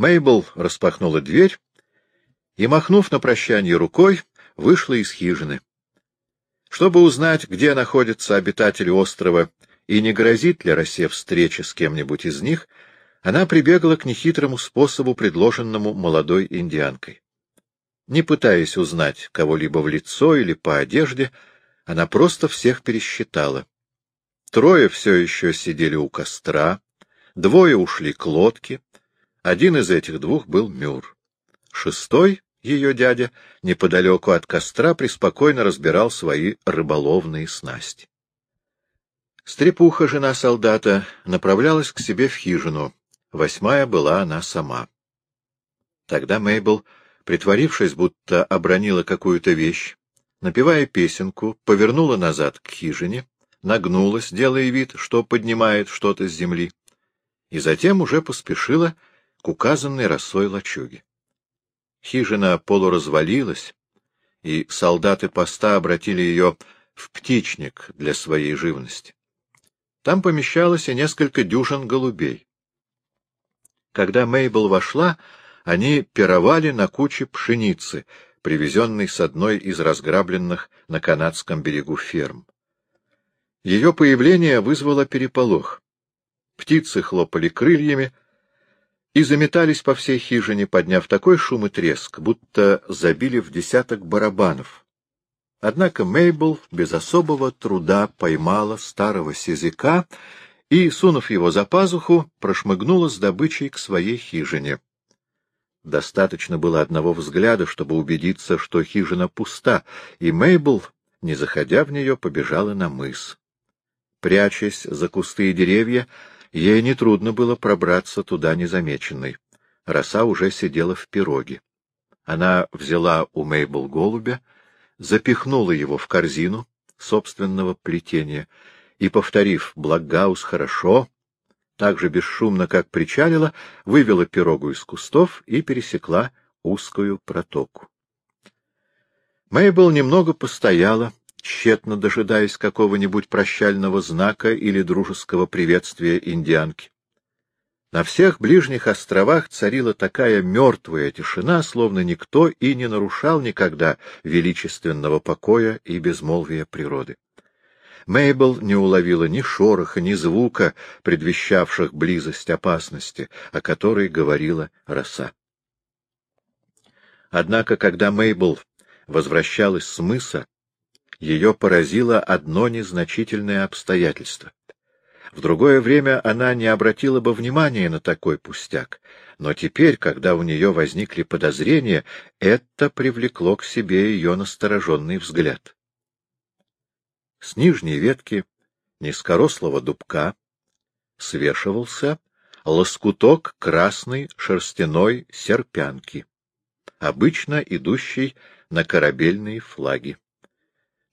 Мейбл распахнула дверь и, махнув на прощание рукой, вышла из хижины. Чтобы узнать, где находятся обитатели острова и не грозит ли Росе встреча с кем-нибудь из них, она прибегла к нехитрому способу, предложенному молодой индианкой. Не пытаясь узнать кого-либо в лицо или по одежде, она просто всех пересчитала. Трое все еще сидели у костра, двое ушли к лодке, один из этих двух был Мюр. Шестой, ее дядя, неподалеку от костра преспокойно разбирал свои рыболовные снасти. Стрепуха, жена солдата, направлялась к себе в хижину. Восьмая была она сама. Тогда Мейбл, притворившись, будто обронила какую-то вещь, напевая песенку, повернула назад к хижине, нагнулась, делая вид, что поднимает что-то с земли, и затем уже поспешила к указанной росой лачуге. Хижина полуразвалилась, и солдаты поста обратили ее в птичник для своей живности. Там помещалось и несколько дюжин голубей. Когда Мейбл вошла, они пировали на куче пшеницы, привезенной с одной из разграбленных на канадском берегу ферм. Ее появление вызвало переполох. Птицы хлопали крыльями и заметались по всей хижине, подняв такой шум и треск, будто забили в десяток барабанов. Однако Мейбл без особого труда поймала старого сизяка и, сунув его за пазуху, прошмыгнула с добычей к своей хижине. Достаточно было одного взгляда, чтобы убедиться, что хижина пуста, и Мейбл, не заходя в нее, побежала на мыс. Прячась за кусты и деревья, ей нетрудно было пробраться туда незамеченной. Роса уже сидела в пироге. Она взяла у Мейбл голубя, запихнула его в корзину собственного плетения и, повторив «Благгаус хорошо», так же бесшумно, как причалила, вывела пирогу из кустов и пересекла узкую протоку. Мейбл немного постояла, тщетно дожидаясь какого-нибудь прощального знака или дружеского приветствия индианки. На всех ближних островах царила такая мертвая тишина, словно никто и не нарушал никогда величественного покоя и безмолвия природы. Мейбл не уловила ни шороха, ни звука, предвещавших близость опасности, о которой говорила роса. Однако, когда Мейбл возвращалась с мыса, ее поразило одно незначительное обстоятельство. В другое время она не обратила бы внимания на такой пустяк, но теперь, когда у нее возникли подозрения, это привлекло к себе ее настороженный взгляд. С нижней ветки низкорослого дубка свешивался лоскуток красной шерстяной серпянки, обычно идущей на корабельные флаги.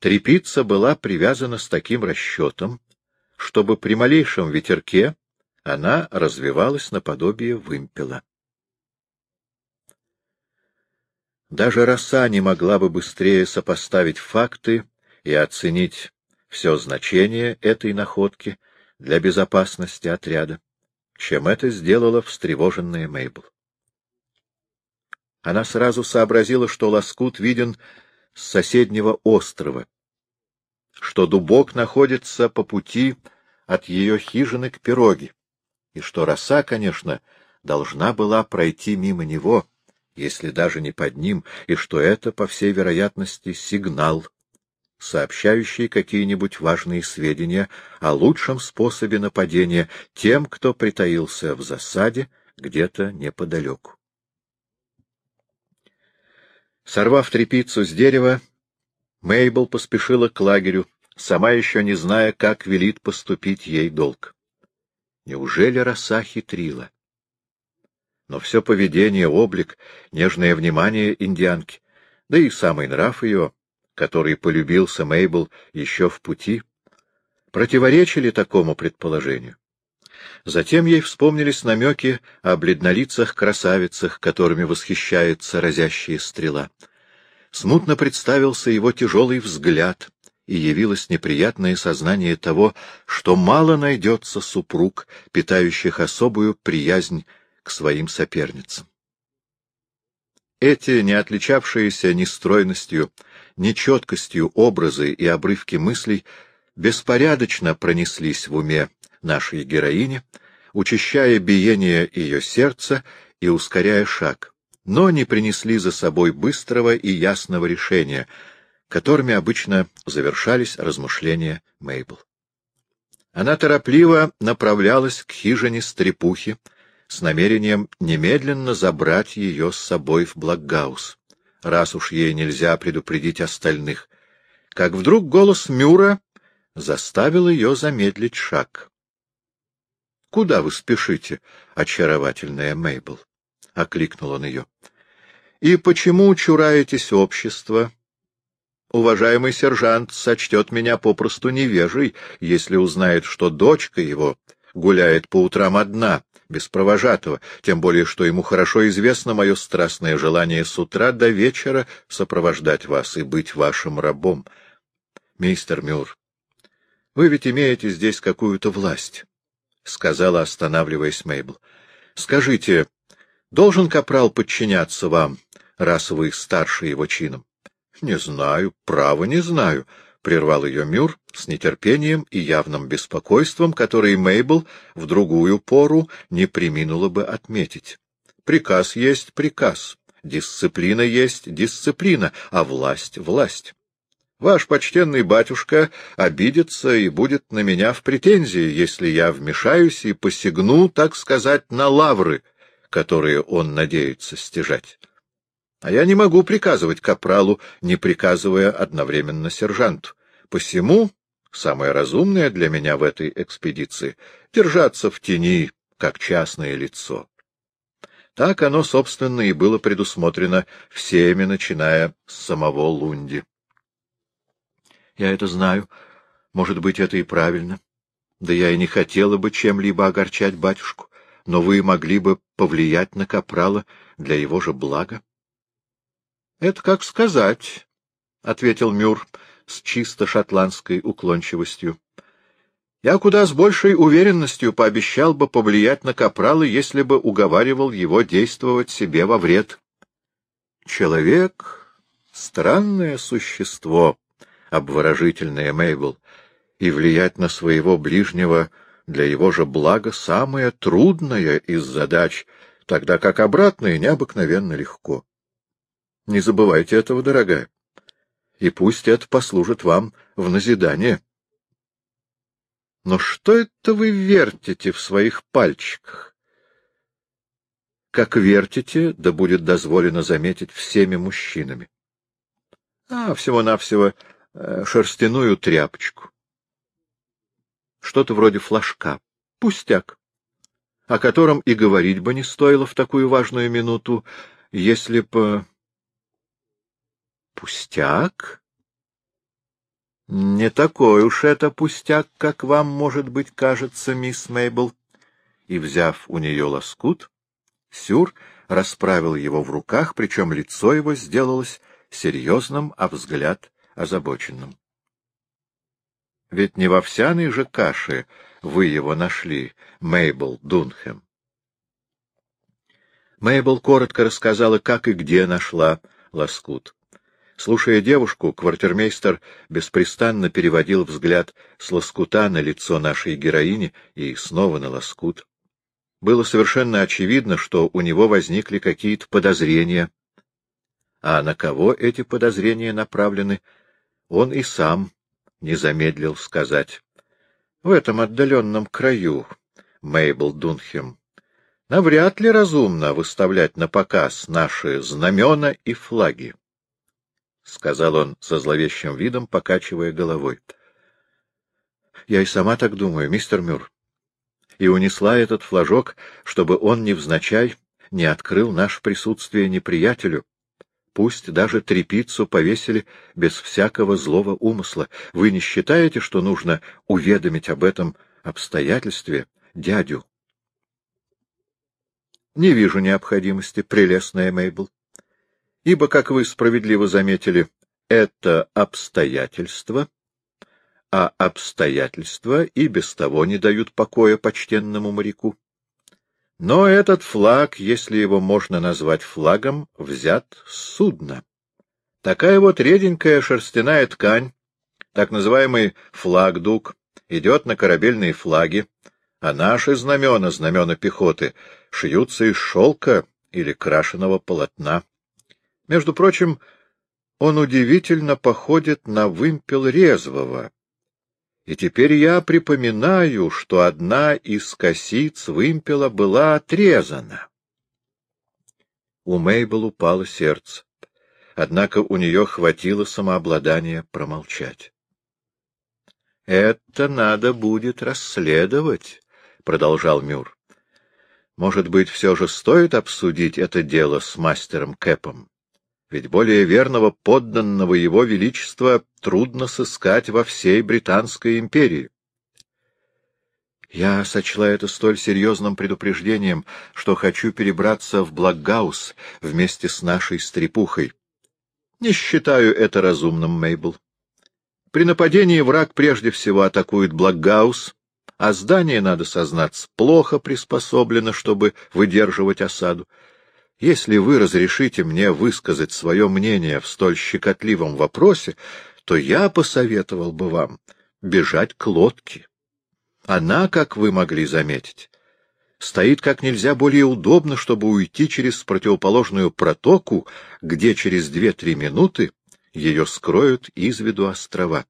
Трепица была привязана с таким расчетом, чтобы при малейшем ветерке она развивалась наподобие вымпела. Даже роса не могла бы быстрее сопоставить факты и оценить все значение этой находки для безопасности отряда, чем это сделала встревоженная Мейбл. Она сразу сообразила, что лоскут виден с соседнего острова, что дубок находится по пути от ее хижины к пироге, и что роса, конечно, должна была пройти мимо него, если даже не под ним, и что это, по всей вероятности, сигнал, сообщающий какие-нибудь важные сведения о лучшем способе нападения тем, кто притаился в засаде где-то неподалеку. Сорвав трепицу с дерева, Мейбл поспешила к лагерю, сама еще не зная, как велит поступить ей долг. Неужели роса хитрила? Но все поведение, облик, нежное внимание индианки, да и самый нрав ее, который полюбился Мейбл еще в пути, противоречили такому предположению. Затем ей вспомнились намеки о бледнолицах красавицах, которыми восхищается разящая стрела. Смутно представился его тяжелый взгляд, и явилось неприятное сознание того, что мало найдется супруг, питающих особую приязнь к своим соперницам. Эти, не отличавшиеся ни стройностью, ни четкостью образы и обрывки мыслей, беспорядочно пронеслись в уме нашей героини, учащая биение ее сердца и ускоряя шаг, но не принесли за собой быстрого и ясного решения, которыми обычно завершались размышления Мейбл. Она торопливо направлялась к хижине стрепухи с намерением немедленно забрать ее с собой в Блокгаус, раз уж ей нельзя предупредить остальных, как вдруг голос Мюра заставил ее замедлить шаг. — Куда вы спешите, очаровательная Мейбл? — окликнул он ее. — И почему чураетесь общества? Уважаемый сержант сочтет меня попросту невежей, если узнает, что дочка его гуляет по утрам одна, без провожатого, тем более, что ему хорошо известно мое страстное желание с утра до вечера сопровождать вас и быть вашим рабом. Мистер Мюр, вы ведь имеете здесь какую-то власть, — сказала, останавливаясь Мейбл. — Скажите, должен капрал подчиняться вам, раз вы старше его чином? — Не знаю, право не знаю, — прервал ее Мюр с нетерпением и явным беспокойством, которые Мейбл в другую пору не приминула бы отметить. Приказ есть приказ, дисциплина есть дисциплина, а власть — власть. Ваш почтенный батюшка обидится и будет на меня в претензии, если я вмешаюсь и посягну, так сказать, на лавры, которые он надеется стяжать. А я не могу приказывать капралу, не приказывая одновременно сержанту. Посему самое разумное для меня в этой экспедиции — держаться в тени, как частное лицо. Так оно, собственно, и было предусмотрено всеми, начиная с самого Лунди. Я это знаю. Может быть, это и правильно. Да я и не хотела бы чем-либо огорчать батюшку, но вы могли бы повлиять на Капрала для его же блага. — Это как сказать, — ответил Мюр с чисто шотландской уклончивостью. — Я куда с большей уверенностью пообещал бы повлиять на Капрала, если бы уговаривал его действовать себе во вред. Человек — странное существо, обворожительная Мейбл, и влиять на своего ближнего для его же блага самое трудное из задач, тогда как обратное необыкновенно легко. Не забывайте этого, дорогая, и пусть это послужит вам в назидание. Но что это вы вертите в своих пальчиках? Как вертите, да будет дозволено заметить всеми мужчинами. А, всего-навсего Э, шерстяную тряпочку. Что-то вроде флажка. Пустяк. О котором и говорить бы не стоило в такую важную минуту, если бы... Пустяк? Не такой уж это пустяк, как вам, может быть, кажется, мисс Мейбл. И, взяв у нее лоскут, Сюр расправил его в руках, причем лицо его сделалось серьезным, а взгляд озабоченным. Ведь не в овсяной же каше вы его нашли, Мейбл Дунхэм. Мейбл коротко рассказала, как и где нашла лоскут. Слушая девушку, квартирмейстер беспрестанно переводил взгляд с лоскута на лицо нашей героини и снова на лоскут. Было совершенно очевидно, что у него возникли какие-то подозрения. А на кого эти подозрения направлены, он и сам не замедлил сказать. В этом отдаленном краю, Мейбл Дунхем, навряд ли разумно выставлять на показ наши знамена и флаги, — сказал он со зловещим видом, покачивая головой. — Я и сама так думаю, мистер Мюр. И унесла этот флажок, чтобы он невзначай не открыл наше присутствие неприятелю, Пусть даже трепицу повесили без всякого злого умысла. Вы не считаете, что нужно уведомить об этом обстоятельстве дядю? Не вижу необходимости, прелестная Мейбл. Ибо, как вы справедливо заметили, это обстоятельства, а обстоятельства и без того не дают покоя почтенному моряку. Но этот флаг, если его можно назвать флагом, взят с судна. Такая вот реденькая шерстяная ткань, так называемый флаг-дук, идет на корабельные флаги, а наши знамена, знамена пехоты, шьются из шелка или крашеного полотна. Между прочим, он удивительно походит на вымпел резвого. И теперь я припоминаю, что одна из косиц вымпела была отрезана. У Мейбл упало сердце, однако у нее хватило самообладания промолчать. — Это надо будет расследовать, — продолжал Мюр. — Может быть, все же стоит обсудить это дело с мастером Кэпом? Ведь более верного подданного его величества трудно сыскать во всей Британской империи. Я сочла это столь серьезным предупреждением, что хочу перебраться в Блокгаус вместе с нашей стрепухой. Не считаю это разумным, Мейбл. При нападении враг прежде всего атакует Блокгаус, а здание, надо сознаться, плохо приспособлено, чтобы выдерживать осаду. Если вы разрешите мне высказать свое мнение в столь щекотливом вопросе, то я посоветовал бы вам бежать к лодке. Она, как вы могли заметить, стоит как нельзя более удобно, чтобы уйти через противоположную протоку, где через две-три минуты ее скроют из виду острова.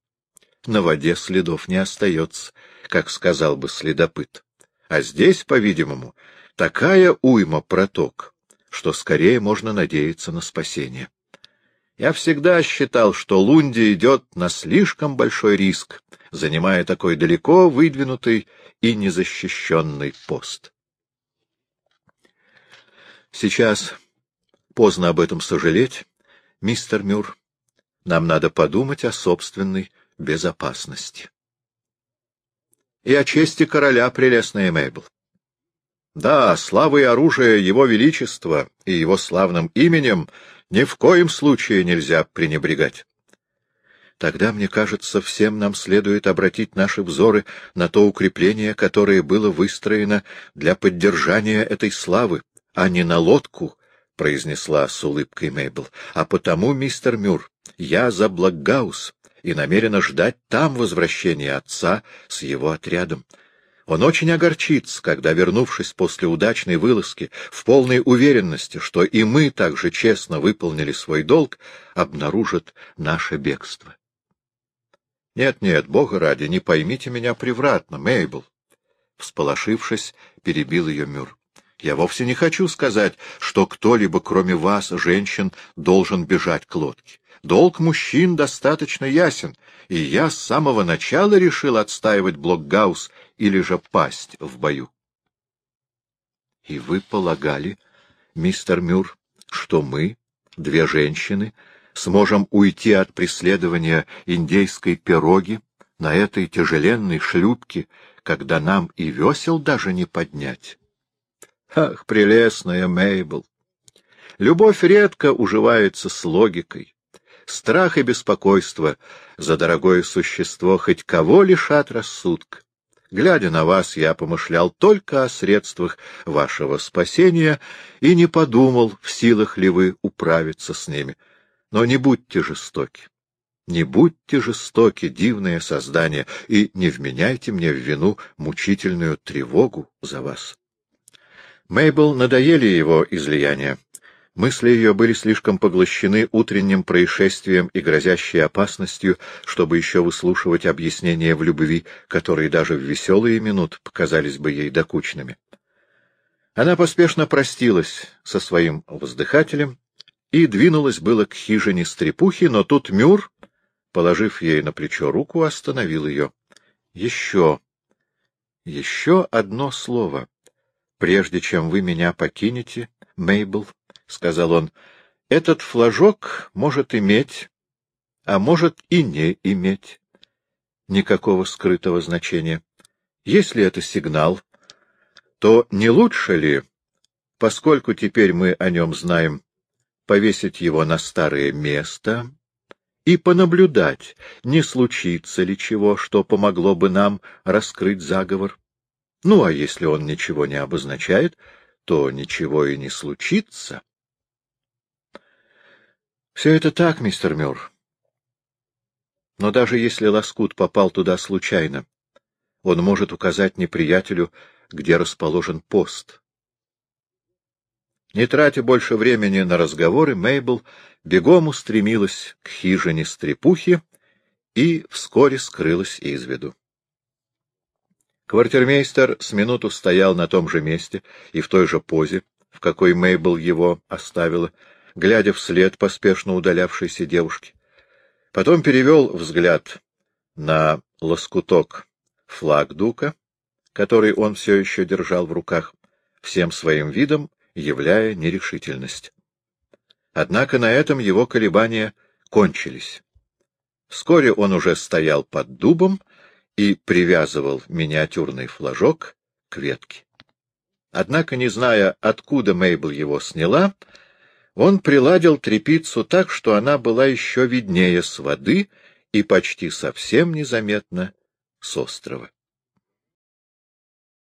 На воде следов не остается, как сказал бы следопыт. А здесь, по-видимому, такая уйма проток, что скорее можно надеяться на спасение. Я всегда считал, что Лунди идет на слишком большой риск, занимая такой далеко выдвинутый и незащищенный пост. Сейчас поздно об этом сожалеть, мистер Мюр. Нам надо подумать о собственной безопасности. И о чести короля, прелестная Мейбл. Да, славой оружия Его Величества и его славным именем ни в коем случае нельзя пренебрегать. Тогда, мне кажется, всем нам следует обратить наши взоры на то укрепление, которое было выстроено для поддержания этой славы, а не на лодку, — произнесла с улыбкой Мейбл. — А потому, мистер Мюр, я за Блокгаус и намерена ждать там возвращения отца с его отрядом. Он очень огорчится, когда, вернувшись после удачной вылазки, в полной уверенности, что и мы так же честно выполнили свой долг, обнаружит наше бегство. Нет-нет, Бога ради, не поймите меня превратно, Мейбл. Всполошившись, перебил ее Мюр. Я вовсе не хочу сказать, что кто-либо, кроме вас, женщин, должен бежать к лодке. Долг мужчин достаточно ясен, и я с самого начала решил отстаивать Блокгаус или же пасть в бою. — И вы полагали, мистер Мюр, что мы, две женщины, сможем уйти от преследования индейской пироги на этой тяжеленной шлюпке, когда нам и весел даже не поднять? Ах, прелестная Мейбл! Любовь редко уживается с логикой. Страх и беспокойство за дорогое существо хоть кого лишат рассудка. Глядя на вас, я помышлял только о средствах вашего спасения и не подумал, в силах ли вы управиться с ними. Но не будьте жестоки. Не будьте жестоки, дивное создание, и не вменяйте мне в вину мучительную тревогу за вас. Мейбл надоели его излияния. Мысли ее были слишком поглощены утренним происшествием и грозящей опасностью, чтобы еще выслушивать объяснения в любви, которые даже в веселые минуты показались бы ей докучными. Она поспешно простилась со своим воздыхателем и двинулась было к хижине стрепухи, но тут Мюр, положив ей на плечо руку, остановил ее. — Еще, еще одно слово, прежде чем вы меня покинете, Мейбл. — сказал он, — этот флажок может иметь, а может и не иметь никакого скрытого значения. Если это сигнал, то не лучше ли, поскольку теперь мы о нем знаем, повесить его на старое место и понаблюдать, не случится ли чего, что помогло бы нам раскрыть заговор? Ну, а если он ничего не обозначает, то ничего и не случится. Все это так, мистер Мюр. Но даже если лоскут попал туда случайно, он может указать неприятелю, где расположен пост. Не тратя больше времени на разговоры, Мейбл бегом устремилась к хижине стрепухи и вскоре скрылась из виду. Квартирмейстер с минуту стоял на том же месте и в той же позе, в какой Мейбл его оставила, глядя вслед поспешно удалявшейся девушке. Потом перевел взгляд на лоскуток флаг дука, который он все еще держал в руках, всем своим видом являя нерешительность. Однако на этом его колебания кончились. Вскоре он уже стоял под дубом и привязывал миниатюрный флажок к ветке. Однако, не зная, откуда Мейбл его сняла, он приладил трепицу так, что она была еще виднее с воды и почти совсем незаметна с острова.